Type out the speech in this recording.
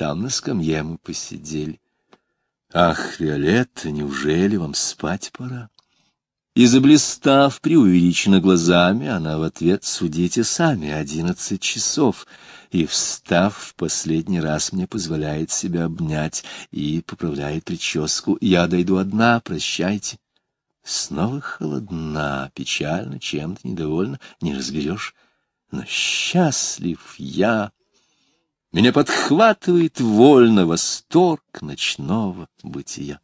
там на скамье мы посидели. Ах, Виолетта, неужели вам спать пора? И заблистав преувеличенно глазами, она в ответ «Судите сами, одиннадцать часов» и, встав в последний раз, мне позволяет себя обнять и поправляет прическу. Я дойду одна, прощайте. Снова холодна, печально, чем-то недовольна, не разберешь. Но счастлив я. Меня подхватывает вольно восторг ночного бытия.